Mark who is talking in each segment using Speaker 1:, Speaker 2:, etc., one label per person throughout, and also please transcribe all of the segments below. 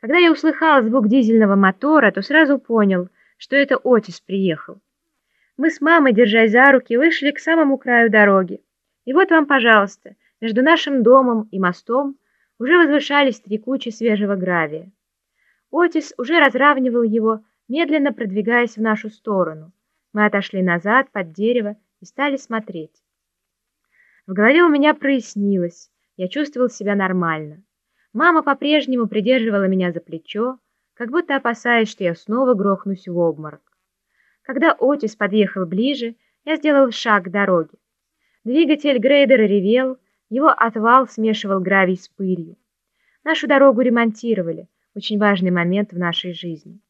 Speaker 1: Когда я услыхал звук дизельного мотора, то сразу понял, что это Отис приехал. Мы с мамой, держась за руки, вышли к самому краю дороги. И вот вам, пожалуйста, между нашим домом и мостом уже возвышались три кучи свежего гравия. Отис уже разравнивал его, медленно продвигаясь в нашу сторону. Мы отошли назад, под дерево, и стали смотреть. В голове у меня прояснилось, я чувствовал себя нормально. Мама по-прежнему придерживала меня за плечо, как будто опасаясь, что я снова грохнусь в обморок. Когда Отис подъехал ближе, я сделал шаг к дороге. Двигатель грейдера ревел, его отвал смешивал гравий с пылью. Нашу дорогу ремонтировали, очень важный момент в нашей жизни.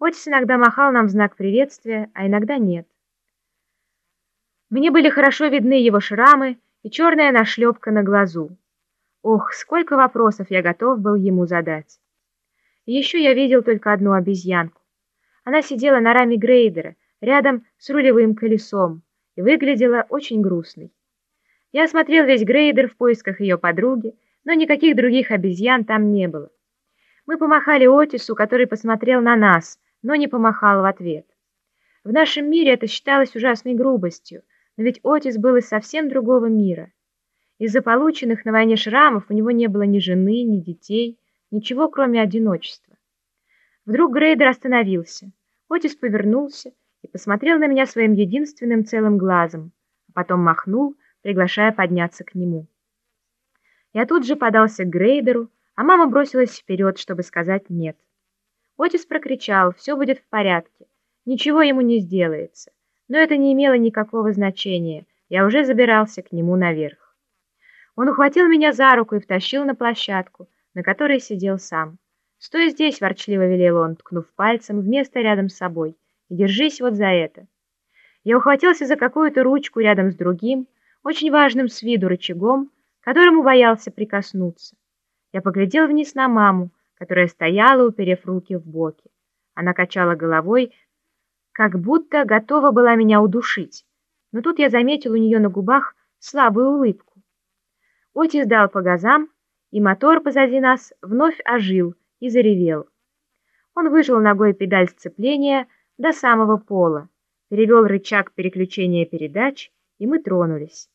Speaker 1: Отис иногда махал нам в знак приветствия, а иногда нет. Мне были хорошо видны его шрамы и черная нашлепка на глазу. Ох, сколько вопросов я готов был ему задать. Еще я видел только одну обезьянку. Она сидела на раме грейдера, рядом с рулевым колесом, и выглядела очень грустной. Я осмотрел весь грейдер в поисках ее подруги, но никаких других обезьян там не было. Мы помахали Отису, который посмотрел на нас, но не помахал в ответ. В нашем мире это считалось ужасной грубостью, но ведь Отис был из совсем другого мира. Из-за полученных на войне шрамов у него не было ни жены, ни детей, ничего, кроме одиночества. Вдруг Грейдер остановился. Отис повернулся и посмотрел на меня своим единственным целым глазом, а потом махнул, приглашая подняться к нему. Я тут же подался к Грейдеру, а мама бросилась вперед, чтобы сказать «нет». Отис прокричал «все будет в порядке, ничего ему не сделается», но это не имело никакого значения, я уже забирался к нему наверх. Он ухватил меня за руку и втащил на площадку, на которой сидел сам. «Стой здесь!» — ворчливо велел он, ткнув пальцем в место рядом с собой. «И держись вот за это!» Я ухватился за какую-то ручку рядом с другим, очень важным с виду рычагом, которому боялся прикоснуться. Я поглядел вниз на маму, которая стояла, уперев руки в боки. Она качала головой, как будто готова была меня удушить. Но тут я заметил у нее на губах слабую улыбку. Отис дал по газам, и мотор позади нас вновь ожил и заревел. Он выжил ногой педаль сцепления до самого пола, перевел рычаг переключения передач, и мы тронулись.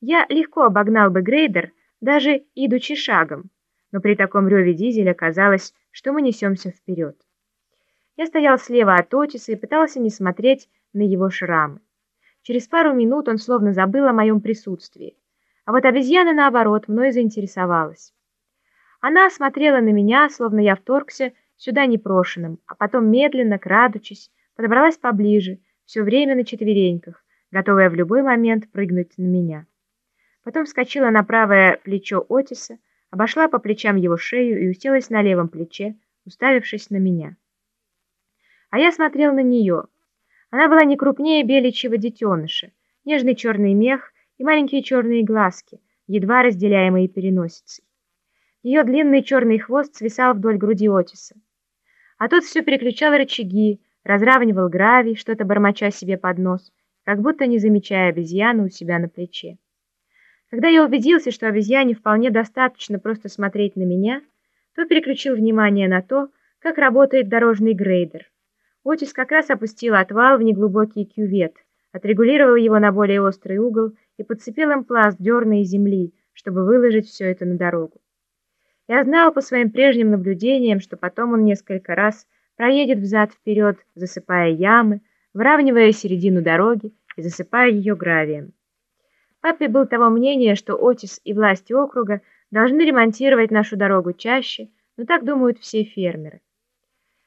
Speaker 1: Я легко обогнал бы грейдер, даже идучи шагом, но при таком реве дизеля казалось, что мы несемся вперед. Я стоял слева от Отиса и пытался не смотреть на его шрамы. Через пару минут он словно забыл о моем присутствии. А вот обезьяна, наоборот, мной заинтересовалась. Она смотрела на меня, словно я вторгся сюда непрошенным, а потом медленно, крадучись, подобралась поближе, все время на четвереньках, готовая в любой момент прыгнуть на меня. Потом вскочила на правое плечо Отиса, обошла по плечам его шею и уселась на левом плече, уставившись на меня. А я смотрел на нее. Она была не крупнее беличьего детеныша, нежный черный мех — и маленькие черные глазки, едва разделяемые переносицей. Ее длинный черный хвост свисал вдоль груди Отиса. А тот все переключал рычаги, разравнивал гравий, что-то бормоча себе под нос, как будто не замечая обезьяну у себя на плече. Когда я убедился, что обезьяне вполне достаточно просто смотреть на меня, то переключил внимание на то, как работает дорожный грейдер. Отис как раз опустил отвал в неглубокий кювет, отрегулировал его на более острый угол и подцепил им пласт дерна и земли, чтобы выложить все это на дорогу. Я знал по своим прежним наблюдениям, что потом он несколько раз проедет взад-вперед, засыпая ямы, выравнивая середину дороги и засыпая ее гравием. Папе был того мнения, что Отис и власти округа должны ремонтировать нашу дорогу чаще, но так думают все фермеры.